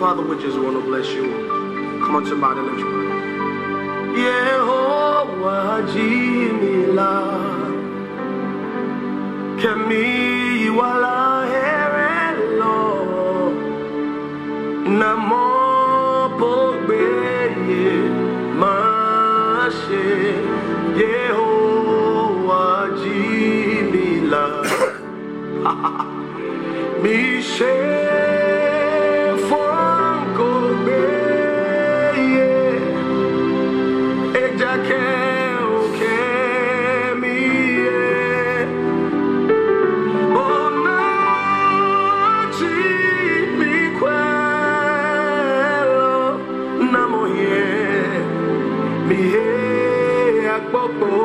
Father, we just want to bless you. Come on, somebody, let's pray. Yehovah Jimila Kemi Wala Herelo Namo Pogbe Mashe Yehovah Jimila Michelle mi ẹ agbọ́pọ̀.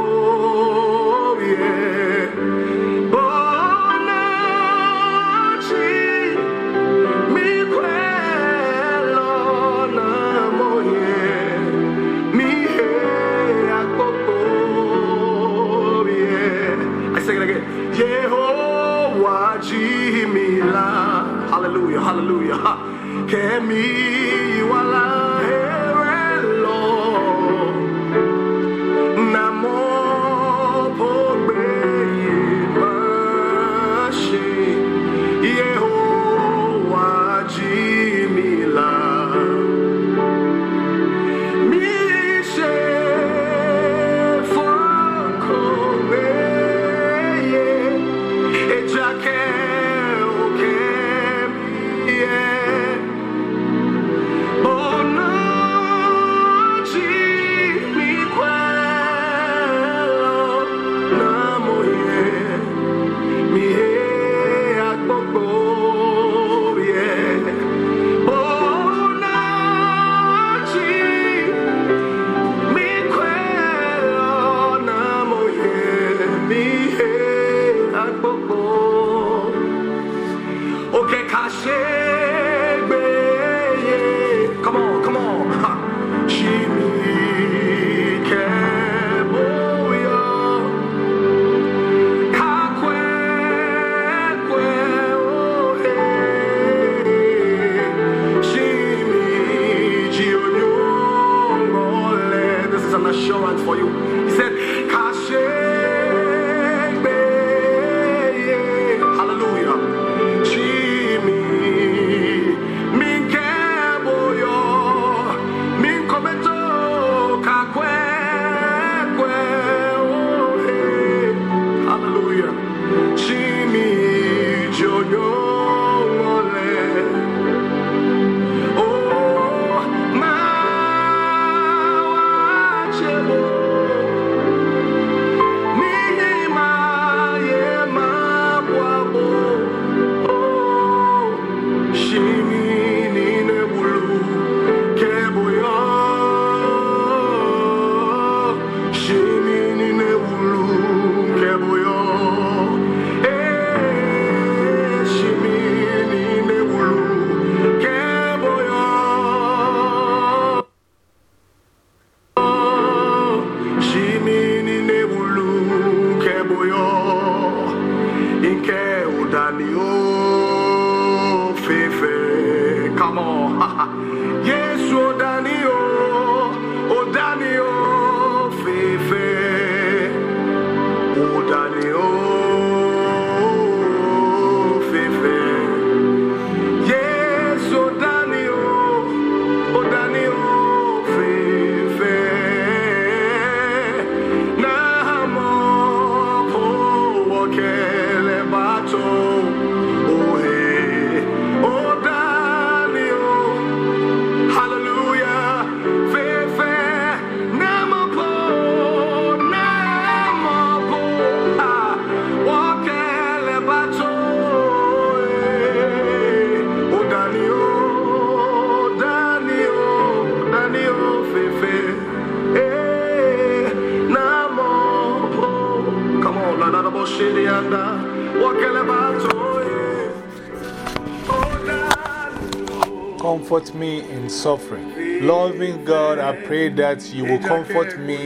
me in suffering. Loving God, I pray that you will comfort me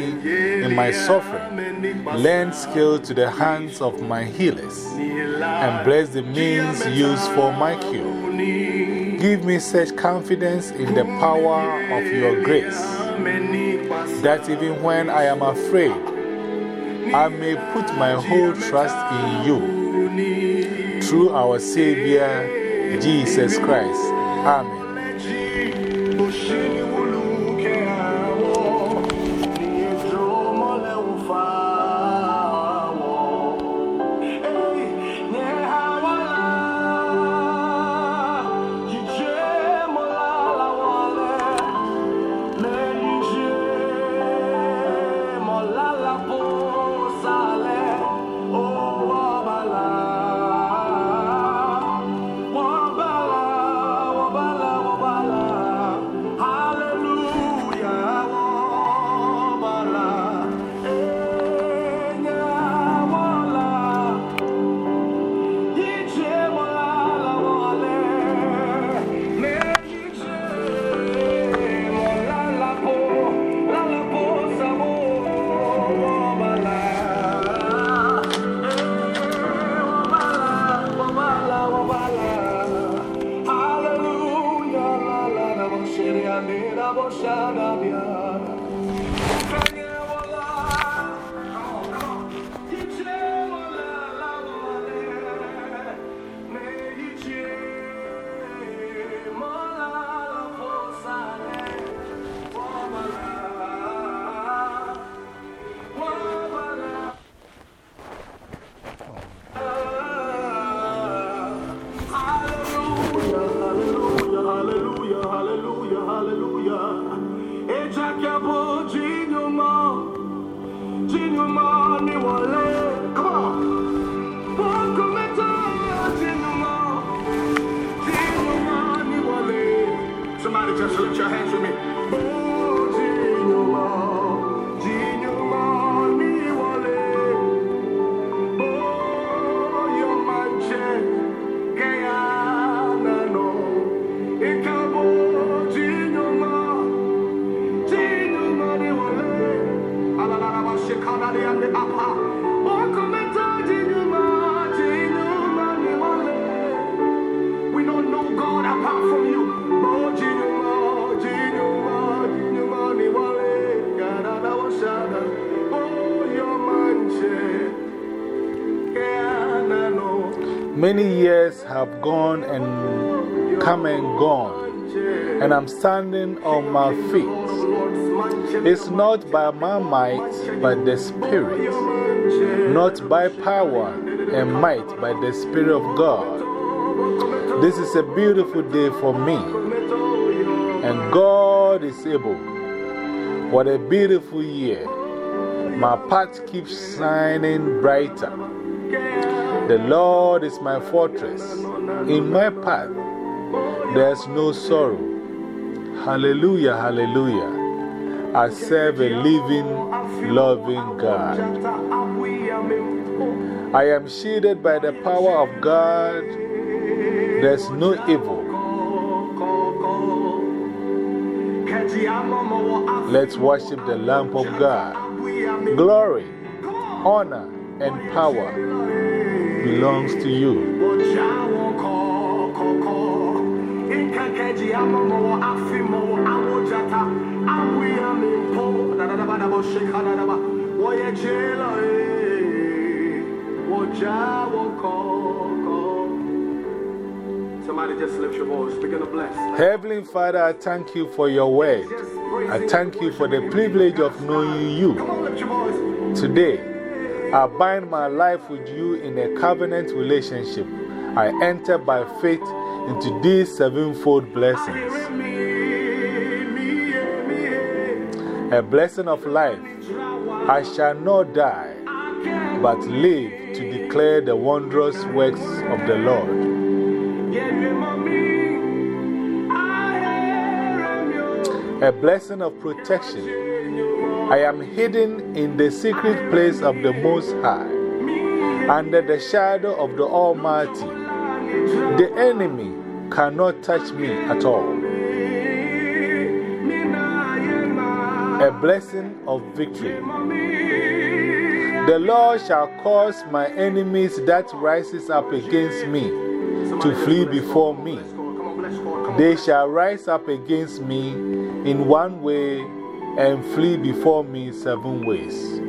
in my suffering. Lend skill to the hands of my healers, and bless the means used for my cure. Give me such confidence in the power of your grace that even when I am afraid, I may put my whole trust in you through our Savior Jesus Christ. Amen. Somebody have gone and come and gone, and I'm standing on my feet. It's not by my might, but the Spirit, not by power and might, but the Spirit of God. This is a beautiful day for me, and God is able. What a beautiful year! My path keeps shining brighter. The Lord is my fortress. In my path, there's no sorrow. Hallelujah, hallelujah. I serve a living, loving God. I am shielded by the power of God. There's no evil. Let's worship the Lamb of God. Glory, honor, and power belongs to you. Somebody just lift your voice, begin to bless. Heavenly Father, I thank you for your word. I thank you for the privilege of knowing you. Come on, lift your voice. Today, I bind my life with you in a covenant relationship. I enter by faith into these sevenfold blessings a blessing of life. I shall not die, but live to declare the wondrous works of the Lord. A blessing of protection. I am hidden in the secret place of the Most High, under the shadow of the Almighty. The enemy cannot touch me at all. A blessing of victory. The Lord shall cause my enemies that rises up against me to flee before me. They shall rise up against me in one way and flee before me seven ways.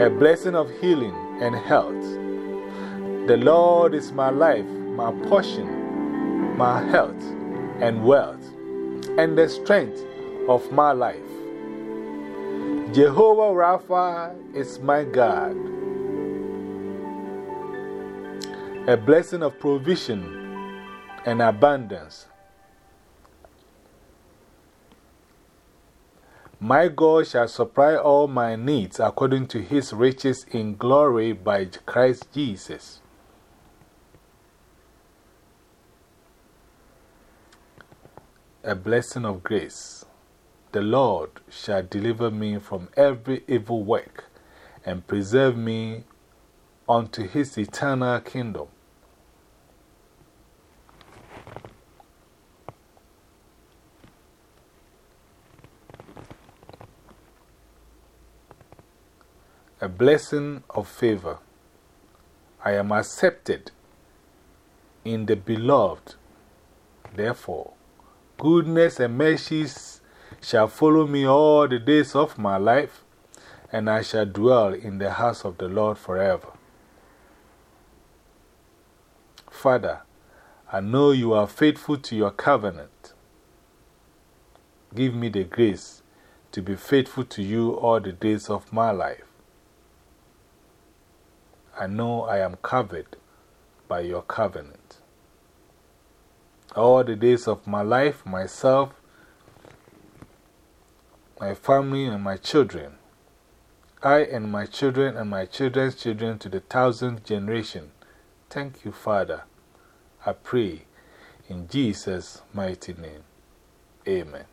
A blessing of healing and health. The Lord is my life, my portion, my health and wealth, and the strength of my life. Jehovah Rapha is my God. A blessing of provision and abundance. My God shall supply all my needs according to his riches in glory by Christ Jesus. A blessing of grace. The Lord shall deliver me from every evil work and preserve me unto his eternal kingdom. A blessing of favor. I am accepted in the beloved. Therefore, goodness and mercies shall follow me all the days of my life, and I shall dwell in the house of the Lord forever. Father, I know you are faithful to your covenant. Give me the grace to be faithful to you all the days of my life. I know I am covered by your covenant. All the days of my life, myself my family, and my children. I and my children and my children's children to the thousandth generation. Thank you, Father. I pray in Jesus' mighty name. Amen.